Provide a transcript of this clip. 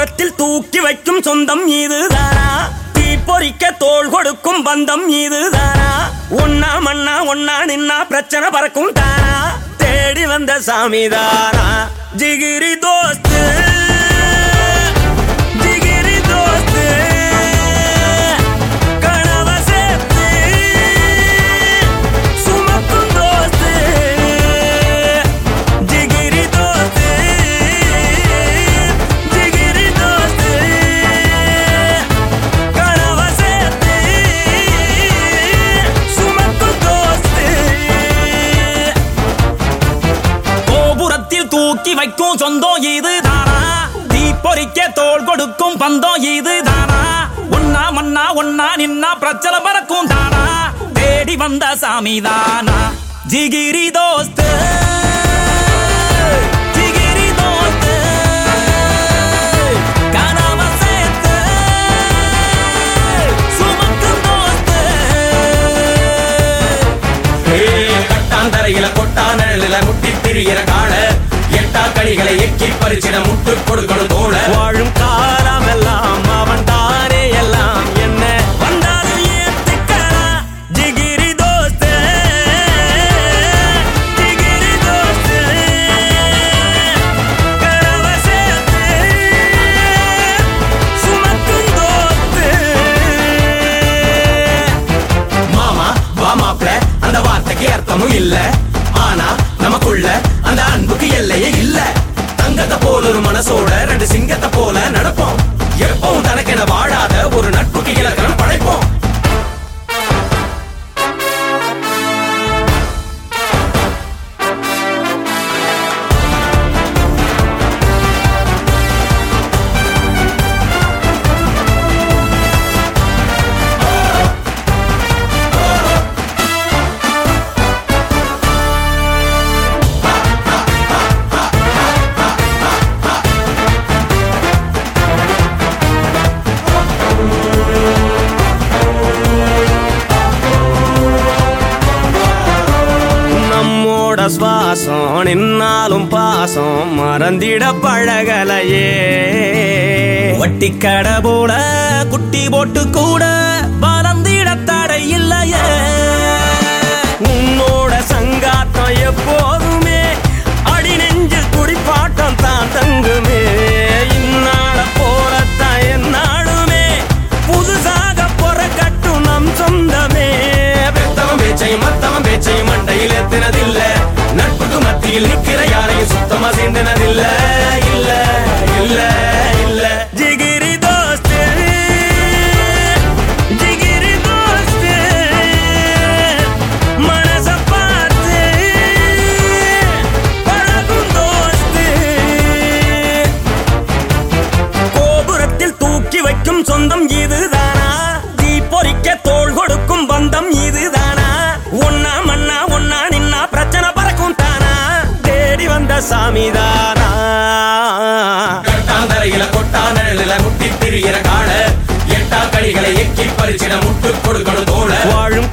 தூரத்தில் தூக்கி வைக்கும் சொந்தம் இதுதானா? தீ பொறிக்க தோள் கொடுக்கும் பந்தம் இதுதானா? ஒன்னா மண்ணா ஒன்னா நின்னா பிரச்சனை பறக்கும் தானா? தேடி வந்த சாமிதானா? ஜிகிரி தோஸ்து தூக்கி வைக்கும் சொந்தம் இது தானா? தீ பொறிக்க தோள் கொடுக்கும் பந்தம் இது தானா? ஒன்னா மண்ணா ஒன்னா நின்னா பிரச்சனை பறக்கும் தானா? தேடி வந்த சாமி தானா? ஜிகிரி தோஸ்து. ஜிகிரி தோஸ்து. நிழலில முட்டி திரியிற கடிகளை எக்கி பறிச்சிட முட்டு கொடுக்கணும் தோழ. வாழும் காலமெல்லாம் அவன் தானே எல்லாம். என்ன? வந்தாலும் ஏத்துக்கலாம் ஜிகிரி தோஸ்து ஜிகிரி தோஸ்து சுமக்கும் தோஸ்து மாமா வா மாப்ள அந்த வார்த்தைக்கு அர்த்தமும் இல்ல. போல ஒரு மனசோட ரெண்டு சிங்கத்தை போல நடப்போம். எப்பவும் தனக்கென வாழாத சுவாசம் நின்னாலும் பாசம் மறந்திட பழகலையே. வட்டி கடை போல குட்டி போட்டு கூட நட்புக்கு மத்தியில் நிக்கிற யாரையும் சுத்தமா சேர்ந்தனதில்ல. இல்ல இல்ல இல்ல. ஜிகிரி தோஸ்து. ஜிகிரி தோஸ்து. மனச பார்த்து. பழகும் தோஸ்து. கோபுரத்தில் தூக்கி வைக்கும் சொந்தம் இது. சாமிதானா? கட்டாந்தரையில கொட்டா நிழலில முட்டி திரியிற கால எட்டா கடிகளை எக்கி பறிச்சிட முட்டு கொடுக்கணும் தோழ வாழும்